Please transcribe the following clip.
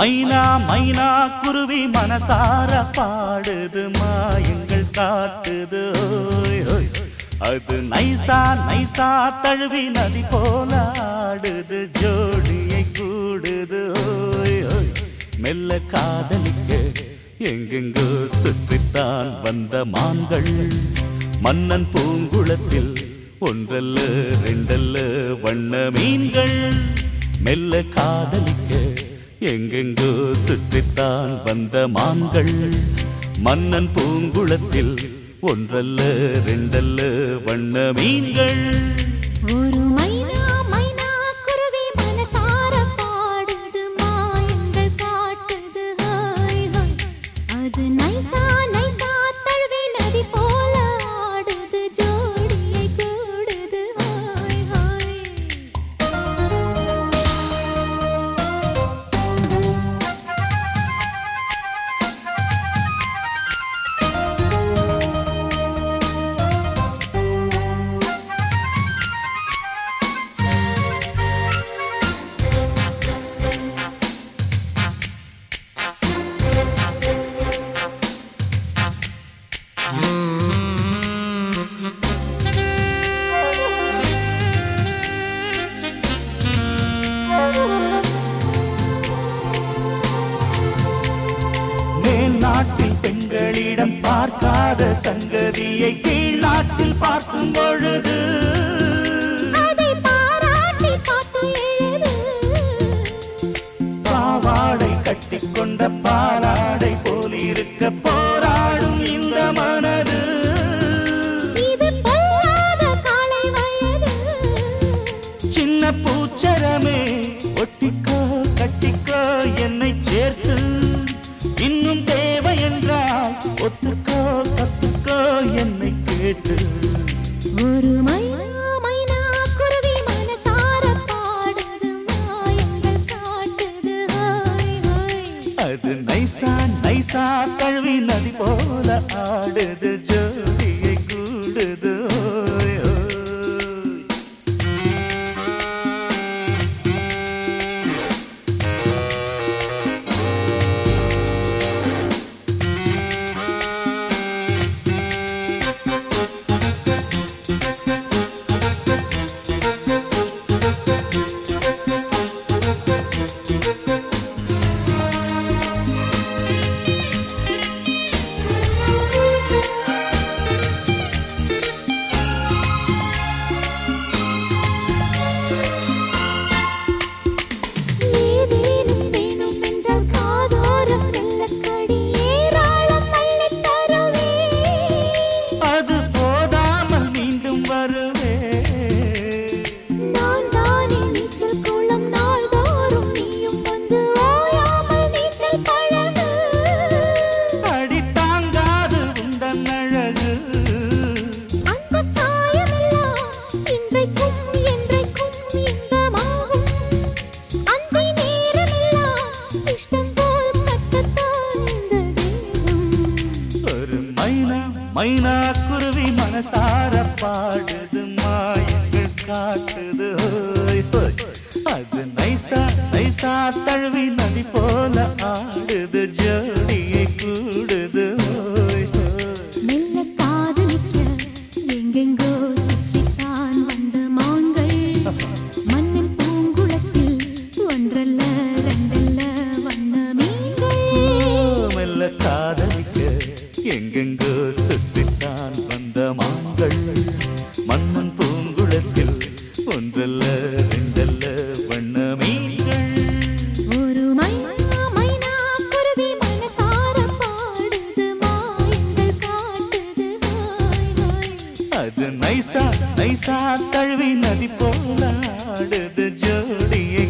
மைனா மைனா குருவி மனசார பாடுது மாயங்கள் காட்டுது. அது நைசா நைசா தழுவி நதி போல ஆடுது ஜோடியை கூடுது. மெல்ல காதலிக்க எங்கெங்கோ சுற்றித்தான் வந்த மான்கள். மன்னன் பூங்குளத்தில் ஒன்றல்ல ரெண்டல்ல வண்ண மீன்கள். மெல்ல காதலிக்க எங்கெங்கோ சுற்றித்தான் வந்த மான்கள். மன்னன் பூங்குளத்தில் ஒன்றல்ல ரெண்டல்ல வண்ண மீன்கள். ஒரு மை நாட்டில் பெண்களிடம் பார்க்காத சங்கதியை கீழ் நாட்டில் பார்க்கும் பொழுது நைசா கழுவி நதி போல ஆடுது. மைனா குருவி மனசார பாடுது மாயங்கள் காட்டுது. அது நைசா நைசா தழுவி நதி போல ஆடு. மன்னன் பூங்குளத்தில் ஒன்றல்ல ரெண்டல்ல வண்ண மீன்கள் ஒரு அது நைசா நைசா தழுவி நதி போல ஆடுது ஜோடியை